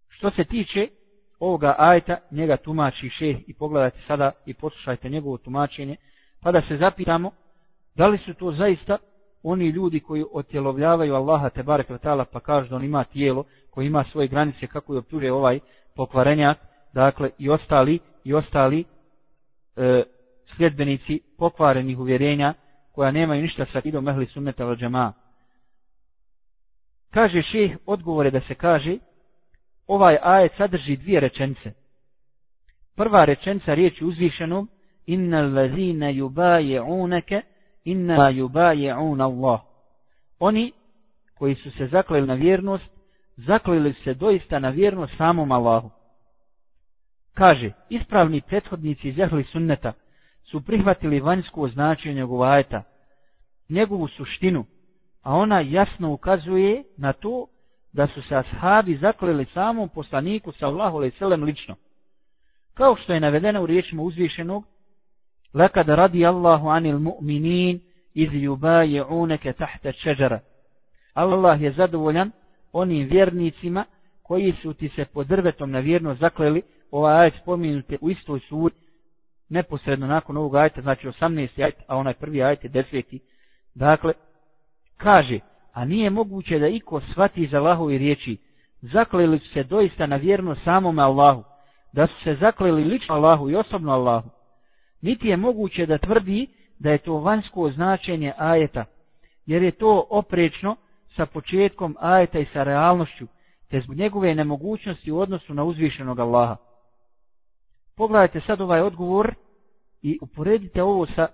Što se tiče ovoga ajeta, njega tumači šeh i pogledajte sada i poslušajte njegovo tumačenje, pa da se zapitamo da li su to zaista oni ljudi koji otjelovljavaju Allaha te barek vatala pa kažu da on ima tijelo koji ima svoje granice kako je optužuje ovaj pokvarenjak, dakle i ostali i ostali e, sljedbenici pokvarenih uvjerenja koja nemaju ništa sa idom mehli sunneta val džema. Kaže šeh, odgovore da se kaže, ovaj ajet sadrži dvije rečence. Prva rečenca riječi uzvišenom, inna lazina jubaje inna ma un Allah. Oni koji su se zakleli na vjernost, zakleli se doista na vjernost samom Allahu. Kaže, ispravni prethodnici iz Ehli Sunneta su prihvatili vanjsko značenje ovog ajeta, njegovu suštinu, a ona jasno ukazuje na to da su se ashabi zakleli samom poslaniku sa Allahu i lično. Kao što je navedeno u riječima uzvišenog, lekada radi Allahu anil mu'minin iz jubaje tahta čeđara. Allah je zadovoljan onim vjernicima koji su ti se pod drvetom na vjerno zakleli, ovaj ajet spominjute u istoj suri, neposredno nakon ovog ajeta, znači 18. ajet, a onaj prvi ajet je 10. Dakle, kaže, a nije moguće da iko shvati za Allahovi riječi, zakleli su se doista na vjerno samome Allahu, da su se zakleli lično Allahu i osobno Allahu. Niti je moguće da tvrdi da je to vanjsko značenje ajeta, jer je to oprečno sa početkom ajeta i sa realnošću, te zbog njegove nemogućnosti u odnosu na uzvišenog Allaha. Pogledajte sad ovaj odgovor i uporedite ovo sa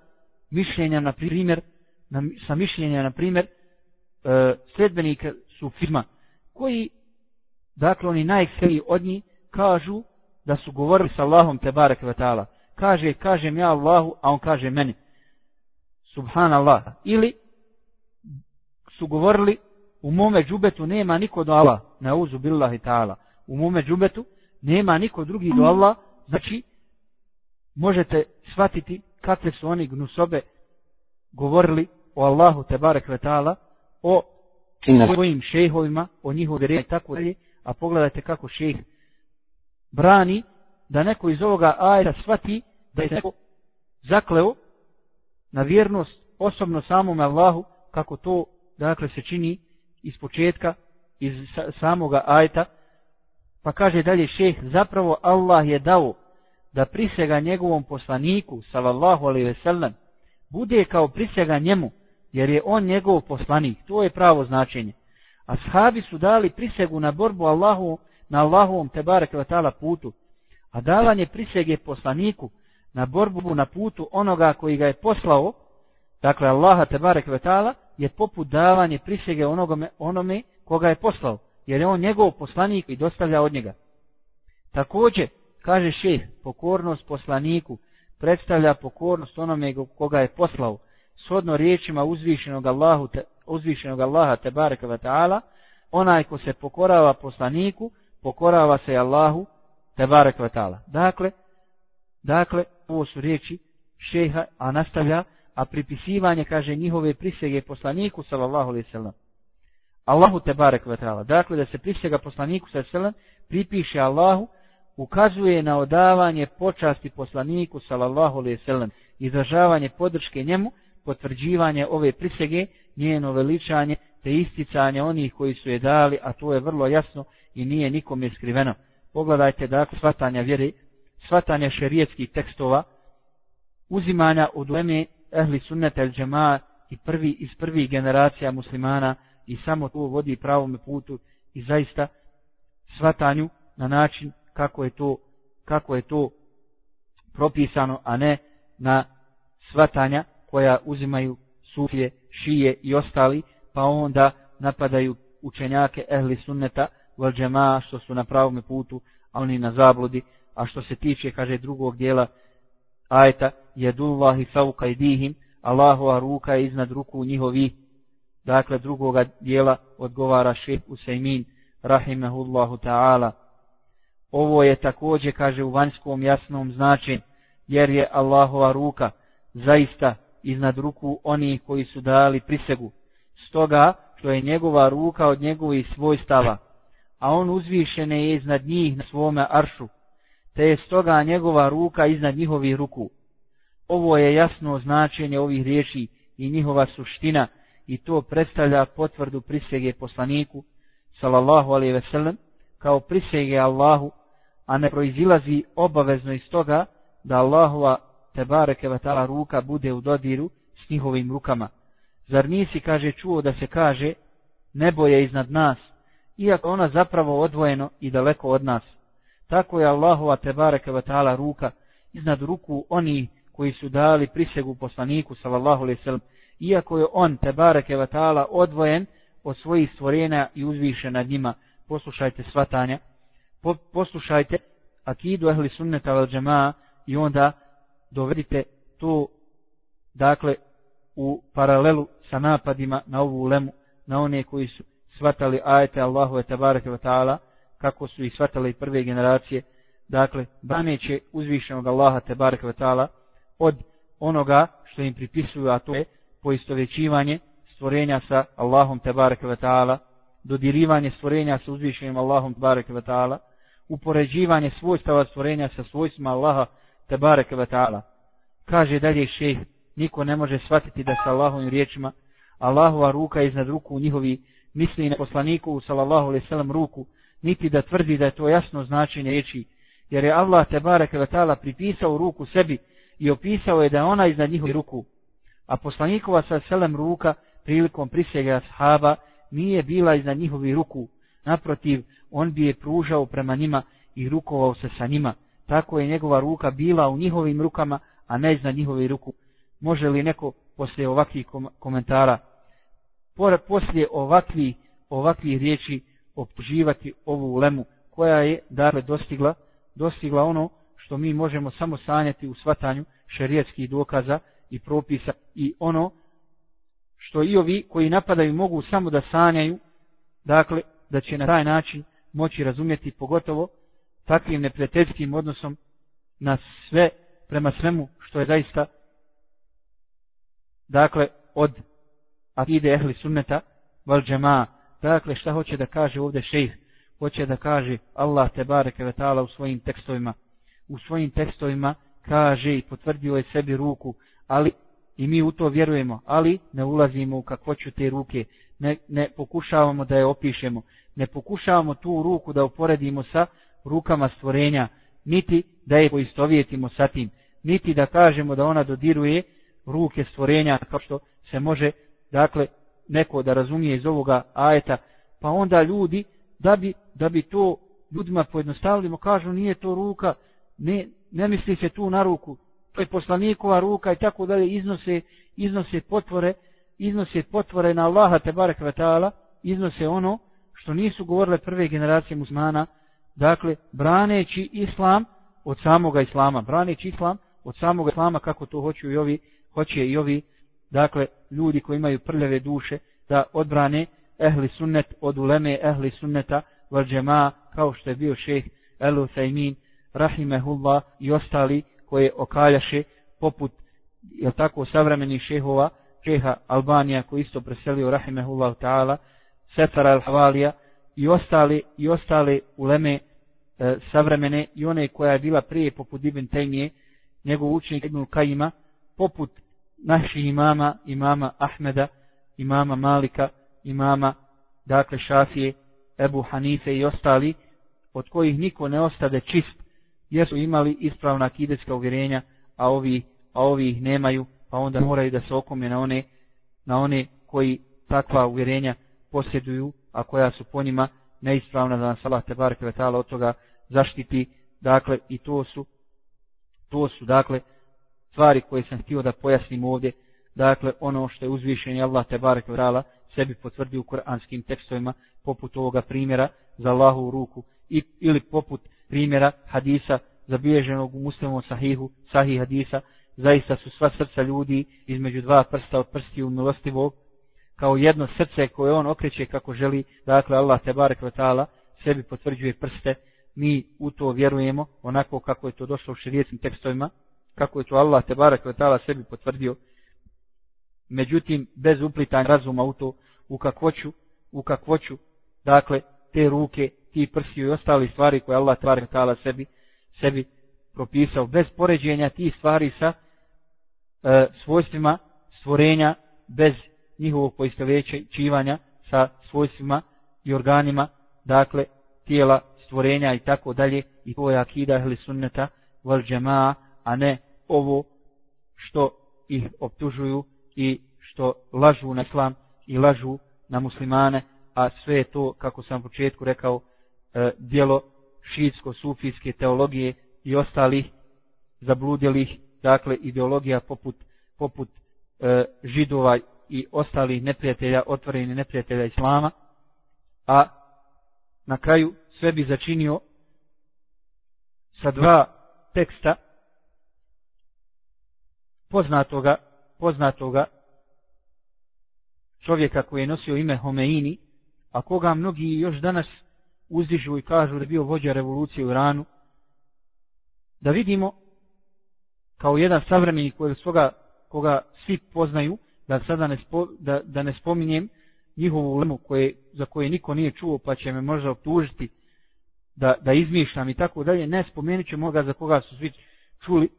mišljenjem, na primjer, na, sa mišljenjem, na primjer, e, sredbenika su firma, koji, dakle, oni najekseliji od njih, kažu da su govorili sa Allahom te barek vatala. Kaže, kažem ja Allahu, a on kaže meni. Subhanallah. Ili su govorili u mome džubetu nema niko do Allah, na uzu billahi ta'ala. u mome džubetu, nema niko drugi do Allah, znači, možete shvatiti kakve su oni gnusobe govorili o Allahu te barek vetala, o svojim šejhovima, o njihovi i tako dalje, a pogledajte kako šejh brani da neko iz ovoga ajeta shvati da je neko zakleo na vjernost osobno samom Allahu kako to dakle se čini iz početka iz samoga ajta, pa kaže dalje šejh zapravo Allah je dao da prisega njegovom poslaniku sallallahu alaihi ve sellem bude kao prisega njemu jer je on njegov poslanik. To je pravo značenje. Ashabi su dali prisegu na borbu Allahu na Allahovom te barek putu. A davanje prisege poslaniku na borbu na putu onoga koji ga je poslao, dakle Allaha te barek vetala, je poput davanje prisjege onogome, onome koga je poslao, jer je on njegov poslanik i dostavlja od njega. Također, kaže šeh, pokornost poslaniku predstavlja pokornost onome koga je poslao, shodno riječima uzvišenog, Allahu te, uzvišenog Allaha te ve Ta'ala, onaj ko se pokorava poslaniku, pokorava se Allahu te ve Ta'ala. Dakle, dakle, ovo su riječi šeha, a nastavlja, a pripisivanje, kaže, njihove prisege poslaniku, sallallahu alaihi sallam. Allahu te barek vetala. Dakle, da se prisega poslaniku, sallallahu alaihi sallam, pripiše Allahu, ukazuje na odavanje počasti poslaniku, sallallahu alaihi sallam, izražavanje podrške njemu, potvrđivanje ove prisege, njeno veličanje, te isticanje onih koji su je dali, a to je vrlo jasno i nije nikom je skriveno pogledajte dakle svatanja vjere, svatanja šerijetskih tekstova, uzimanja od uleme ehli sunneta el džema i prvi iz prvih generacija muslimana i samo to vodi pravom putu i zaista svatanju na način kako je to kako je to propisano, a ne na svatanja koja uzimaju sufije, šije i ostali, pa onda napadaju učenjake ehli sunneta, vel džema što su na pravom putu, a oni na zabludi, a što se tiče, kaže drugog dijela ajeta, jedullahi fauka i dihim, Allahova ruka je iznad ruku njihovi, dakle drugoga dijela odgovara šef Usaymin, rahimahullahu ta'ala. Ovo je također, kaže u vanjskom jasnom značenju, jer je Allahova ruka zaista iznad ruku oni koji su dali prisegu. Stoga, što je njegova ruka od njegovih svojstava, a on uzvišene je iznad njih na svome aršu, te je stoga njegova ruka iznad njihovih ruku. Ovo je jasno značenje ovih riječi i njihova suština i to predstavlja potvrdu prisege poslaniku, salallahu alaihi sellem, kao prisege Allahu, a ne proizilazi obavezno iz toga da Allahova tebareke vatala ruka bude u dodiru s njihovim rukama. Zar nisi, kaže, čuo da se kaže, nebo je iznad nas, iako ona zapravo odvojeno i daleko od nas. Tako je Allahova tebareke ve taala ruka iznad ruku oni koji su dali prisegu poslaniku sallallahu alejhi ve sellem, iako je on tebareke ve taala odvojen od svojih stvorenja i uzvišen nad njima. Poslušajte svatanja, po, poslušajte akidu ehli sunneta vel džemaa i onda dovedite to dakle u paralelu sa napadima na ovu lemu, na one koji su svatali ajete Allahu et tabaraka ve ta'ala kako su ih shvatale i prve generacije. Dakle braneće uzvišenog Allaha te wa ta'ala od onoga što im pripisuju a to je poistovećivanje stvorenja sa Allahom te wa ta'ala dodirivanje stvorenja sa uzvišenim Allahom te wa ta'ala upoređivanje svojstava stvorenja sa svojstvima Allaha te wa ta'ala. Kaže dalje šejh niko ne može shvatiti da sa Allahovim riječima Allahova ruka iznad ruku njihovi misli na poslaniku sallallahu alejhi ve sellem ruku niti da tvrdi da je to jasno značenje riječi jer je Allah te bareke ve taala pripisao ruku sebi i opisao je da je ona iznad njihovih ruku. A poslanikova sa selem ruka prilikom prisjega ashaba nije bila iznad njihovih ruku. Naprotiv on bi je pružao prema njima i rukovao se sa njima. Tako je njegova ruka bila u njihovim rukama a ne iznad njihovih ruku. Može li neko poslije ovakvih komentara? Poslije ovakvih, ovakvih riječi optuživati ovu lemu koja je dakle dostigla, dostigla ono što mi možemo samo sanjati u svatanju šerijetskih dokaza i propisa i ono što i ovi koji napadaju mogu samo da sanjaju dakle da će na taj način moći razumjeti pogotovo takvim neprijateljskim odnosom na sve, prema svemu što je zaista dakle od akide ehli sunneta val džemaa Dakle, šta hoće da kaže ovdje šejh? Hoće da kaže Allah te bareke vetala u svojim tekstovima. U svojim tekstovima kaže i potvrdio je sebi ruku, ali i mi u to vjerujemo, ali ne ulazimo u kakvoću te ruke, ne, ne pokušavamo da je opišemo, ne pokušavamo tu ruku da uporedimo sa rukama stvorenja, niti da je poistovjetimo sa tim, niti da kažemo da ona dodiruje ruke stvorenja, kao što se može, dakle, neko da razumije iz ovoga ajeta, pa onda ljudi, da bi, da bi to ljudima pojednostavljamo, kažu nije to ruka, ne, ne misli se tu na ruku, to je poslanikova ruka i tako dalje, iznose, iznose potvore, iznose potvore na Allaha te barek vatala, iznose ono što nisu govorile prve generacije musmana, dakle, braneći islam od samoga islama, braneći islam od samoga islama, kako to hoću i ovi, hoće i ovi, dakle, ljudi koji imaju prljave duše, da odbrane ehli sunnet od uleme ehli sunneta val džema, kao što je bio šeh El Thaymin, rahimehullah i ostali koje okaljaše poput, je tako, savremenih šehova, šeha Albanija koji isto preselio rahimehullah ta'ala, Sefara al-Havalija i ostale, i ostali uleme e, savremene i one koja je bila prije poput Ibn Tejmije, njegov učenik Ibn Kajima, poput naših imama, imama Ahmeda, imama Malika, imama, dakle, Šafije, Ebu Hanife i ostali, od kojih niko ne ostade čist, jer su imali ispravna akidetska uvjerenja, a ovi, a ovi ih nemaju, pa onda moraju da se okome na one, na one koji takva uvjerenja posjeduju, a koja su po njima neispravna da nas Allah te barke od toga zaštiti, dakle, i to su, to su, dakle, stvari koje sam htio da pojasnim ovdje, dakle, ono što je uzvišenje Allah te barek vrala sebi potvrdi u kuranskim tekstovima, poput ovoga primjera za Allahu ruku, i, ili poput primjera hadisa zabilježenog u muslimom sahihu, sahih hadisa, zaista su sva srca ljudi između dva prsta od prsti u milostivog, kao jedno srce koje on okreće kako želi, dakle Allah te barek vatala sebi potvrđuje prste, mi u to vjerujemo, onako kako je to došlo u širijetskim tekstovima, kako je to Allah te barek vetala sebi potvrdio, međutim, bez uplitanja razuma u to, u kakvoću, u kakvoću, dakle, te ruke, ti prsi i ostali stvari koje Allah te barek vetala sebi, sebi propisao, bez poređenja tih stvari sa e, svojstvima stvorenja, bez njihovog poistovjećivanja sa svojstvima i organima, dakle, tijela, stvorenja i tako dalje, i to je akida ehli sunneta val džemaa, a ne ovo što ih optužuju i što lažu na islam i lažu na muslimane, a sve je to, kako sam u početku rekao, e, dijelo šiitsko-sufijske teologije i ostalih zabludjelih, dakle, ideologija poput, poput e, židova i ostalih neprijatelja, otvorenih neprijatelja islama, a na kraju sve bi začinio sa dva teksta poznatoga, poznatoga čovjeka koji je nosio ime Homeini, a koga mnogi još danas uzdižu i kažu da je bio vođa revolucije u Iranu, da vidimo kao jedan savremeni koji svoga, koga svi poznaju, da sada ne, spo, da, da ne spominjem njihovu lemu koje, za koje niko nije čuo pa će me možda optužiti da, da izmišljam i tako dalje, ne spomenut ću moga za koga su svi čuli.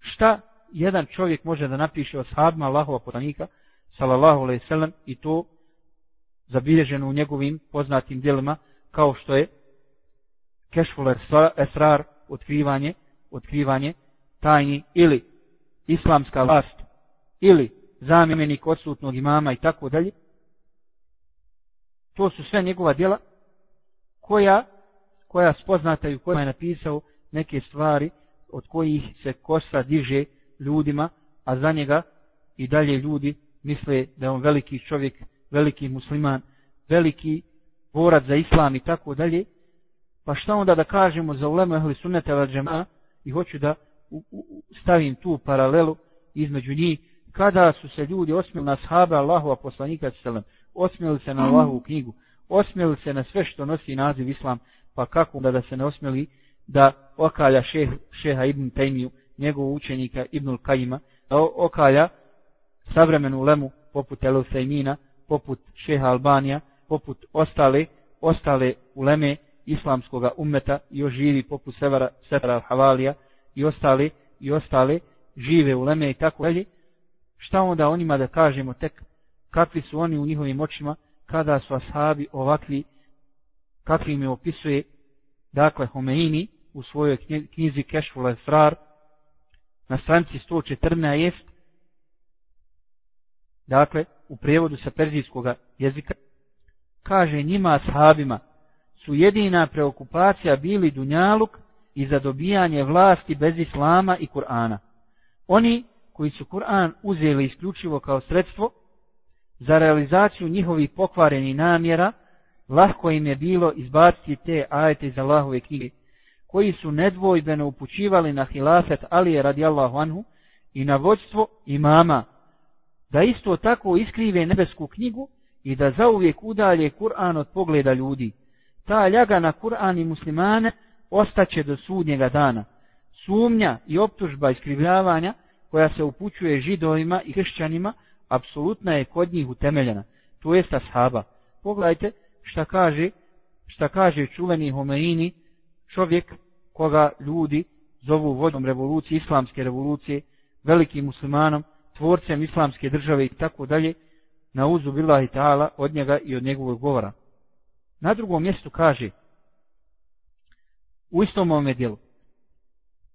Šta jedan čovjek može da napiše o sahabima Allahova poslanika sallallahu alaihi sallam i to zabilježeno u njegovim poznatim dijelima kao što je Kešful Esrar, otkrivanje, otkrivanje tajni ili islamska vlast ili zamjenik odsutnog imama i tako dalje. To su sve njegova djela koja, koja spoznataju, koja je napisao neke stvari od kojih se kosa diže ljudima, a za njega i dalje ljudi misle da je on veliki čovjek, veliki musliman, veliki borac za islam i tako dalje, pa šta onda da kažemo za ulema ehli sunnete vel džema i hoću da u, u, stavim tu paralelu između njih, kada su se ljudi osmijeli na shaba Allahova poslanika sallam, osmijeli se na Allahovu knjigu, osmjeli se na sve što nosi naziv islam, pa kako onda da se ne osmjeli da okalja šeh, šeha Ibn Tejmiju, njegovog učenika Ibnul Kajima, da okalja savremenu lemu poput El poput šeha Albanija, poput ostale, ostale uleme islamskog ummeta i oživi poput Severa, Severa Havalija i ostale, i ostale žive uleme i tako dalje, šta onda onima da kažemo tek? Kakvi su oni u njihovim očima kada su ashabi ovakvi kakvi mi opisuje dakle Homeini u svojoj knjizi Kešful Esrar na stranci 114 dakle u prijevodu sa perzijskog jezika kaže njima sahabima su jedina preokupacija bili dunjaluk i zadobijanje vlasti bez islama i Kur'ana. Oni koji su Kur'an uzeli isključivo kao sredstvo za realizaciju njihovih pokvarenih namjera, lahko im je bilo izbaciti te ajete iz Allahove knjige, koji su nedvojbeno upućivali na hilafet Alije radijallahu anhu i na vođstvo imama, da isto tako iskrive nebesku knjigu i da zauvijek udalje Kur'an od pogleda ljudi. Ta ljaga na Kur'an i muslimane ostaće do sudnjega dana. Sumnja i optužba iskrivljavanja koja se upućuje židovima i hršćanima, apsolutna je kod njih utemeljena. To je sahaba. Pogledajte šta kaže, šta kaže čuveni Homeini, čovjek koga ljudi zovu vodom revolucije, islamske revolucije, velikim muslimanom, tvorcem islamske države i tako dalje, na uzu bila i ta'ala od njega i od njegovog govora. Na drugom mjestu kaže, u istom ovome dijelu,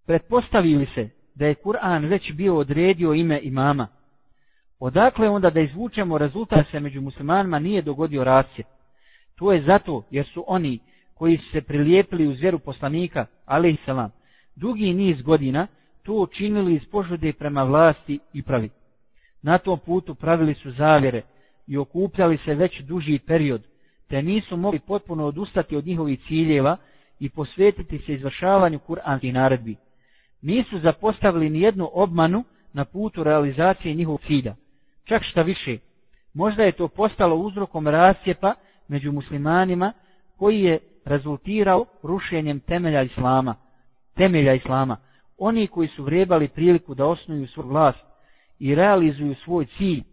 pretpostavili se da je Kur'an već bio odredio ime imama. Odakle onda da izvučemo rezultat se među muslimanima nije dogodio rasje. To je zato jer su oni koji su se prilijepili uz vjeru poslanika, alaihissalam, dugi niz godina to učinili iz požude prema vlasti i pravi. Na tom putu pravili su zavjere i okupljali se već duži period, te nisu mogli potpuno odustati od njihovih ciljeva i posvetiti se izvršavanju kuranskih naredbi nisu zapostavili ni jednu obmanu na putu realizacije njihovog cilja. Čak šta više, možda je to postalo uzrokom rasjepa među muslimanima koji je rezultirao rušenjem temelja islama. Temelja islama. Oni koji su vrebali priliku da osnuju svoj vlast i realizuju svoj cilj,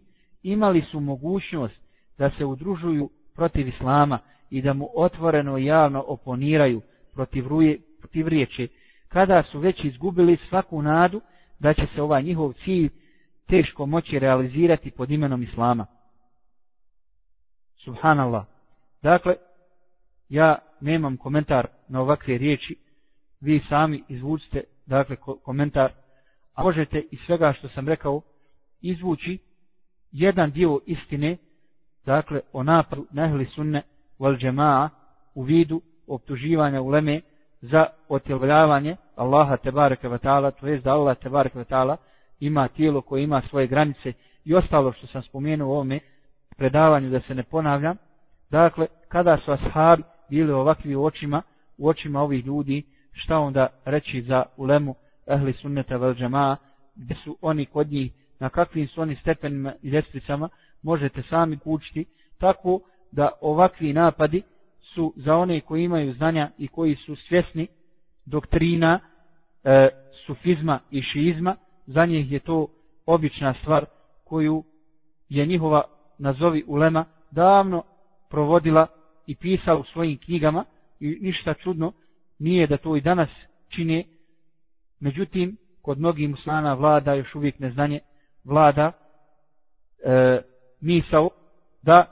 imali su mogućnost da se udružuju protiv islama i da mu otvoreno i javno oponiraju protiv, ruje, protiv riječi kada su već izgubili svaku nadu da će se ovaj njihov cilj teško moći realizirati pod imenom Islama. Subhanallah. Dakle, ja nemam komentar na ovakve riječi, vi sami izvučite dakle, komentar, a možete iz svega što sam rekao izvući jedan dio istine, dakle, o napadu nehli sunne wal džemaa u vidu optuživanja uleme za otjelovljavanje Allaha tebareke ve taala, to jest da Allah tebareke ve taala ima tijelo koje ima svoje granice i ostalo što sam spomenuo u ovome predavanju da se ne ponavljam. Dakle, kada su ashabi bili ovakvi u očima, u očima ovih ljudi, šta onda reći za ulemu ehli sunneta vel džemaa, gdje su oni kod njih, na kakvim su oni stepenima i ljestvicama, možete sami kućiti, tako da ovakvi napadi su za one koji imaju znanja i koji su svjesni doktrina e, sufizma i šizma, za njih je to obična stvar koju je njihova, nazovi ulema, davno provodila i pisao u svojim knjigama i ništa čudno nije da to i danas čine. Međutim, kod mnogih muslimana vlada još uvijek neznanje, vlada e, misao da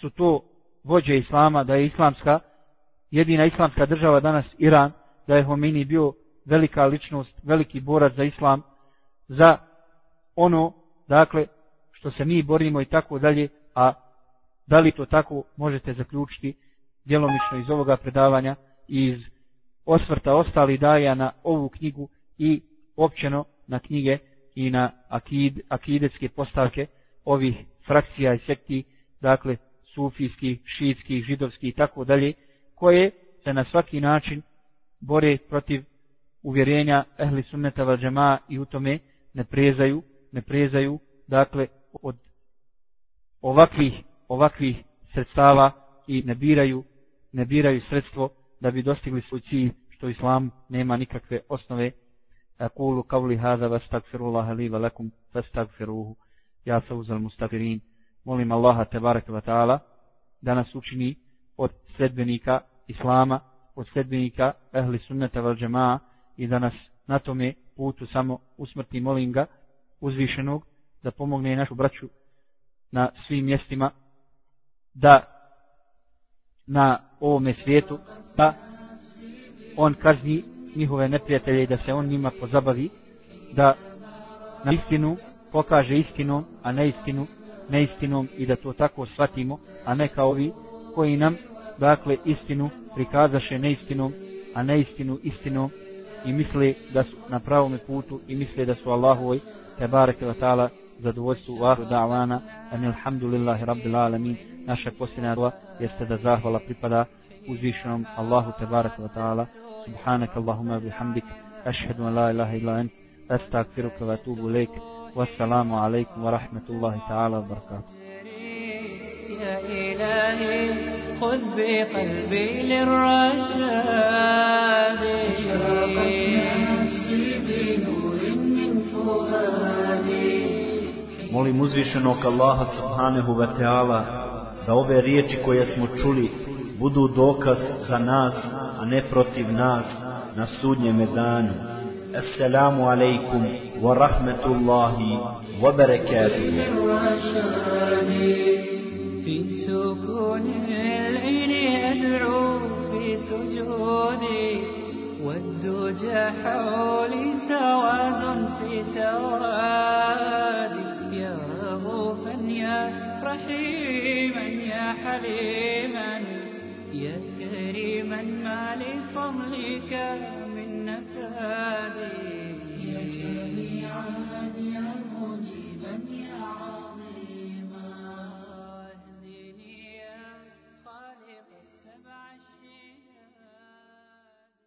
su to vođe islama, da je islamska, jedina islamska država danas Iran, da je Homini bio velika ličnost, veliki borac za islam, za ono, dakle, što se mi borimo i tako dalje, a da li to tako možete zaključiti djelomično iz ovoga predavanja i iz osvrta ostali daja na ovu knjigu i općeno na knjige i na akid, akidetske postavke ovih frakcija i sekti, dakle, sufijskih, šiitskih, židovskih i tako dalje, koje se na svaki način bore protiv uvjerenja ehli sunneta val džema i u tome ne prezaju, ne prezaju, dakle, od ovakvih, ovakvih sredstava i ne biraju, ne biraju sredstvo da bi dostigli svoj cilj, što islam nema nikakve osnove. Kulu kavli hada vas takfirullaha li velakum vas takfiruhu. Ja sa uzal mustafirin. Molim Allaha te barek wa ta'ala da nas učini od sledbenika Islama, od sledbenika ehli sunneta val džemaa i da nas na tome putu samo usmrti molim ga uzvišenog da pomogne našu braću na svim mjestima da na ovome svijetu da on kazni njihove neprijatelje i da se on njima pozabavi da na istinu pokaže istinom a ne istinu neistinom i da to tako shvatimo a ne kao ovi koji nam dakle istinu prikazaše neistinom a neistinu istinom i misle da su na pravom putu i misle da su Allahovoj te bareke wa ta'ala zadovoljstvu u ahru da'vana. Amin. Alhamdulillahi rabbil alamin. Naša posljednja dova jeste da zahvala pripada uzvišenom Allahu tebaraka wa ta'ala. Subhanak Allahuma bihamdik. Ašhedu an la ilaha illa ent. أستغفرك وأتوب إليك والسلام عليكم ورحمة الله تعالى وبركاته يا إلهي خذ بقلبي للرشاد Molim uzvišenog Allaha subhanahu wa ta'ala da ove riječi koje smo čuli budu dokaz za nas, a ne protiv nas na sudnjem danu. Assalamu alaikum wa rahmetullahi wa barakatuh. في سكون الليل أدعو في سجودي والدجى حولي سواد في سوادي يا رغوفا يا رحيما يا حليما يا كريما ما لفضلك من نفادي.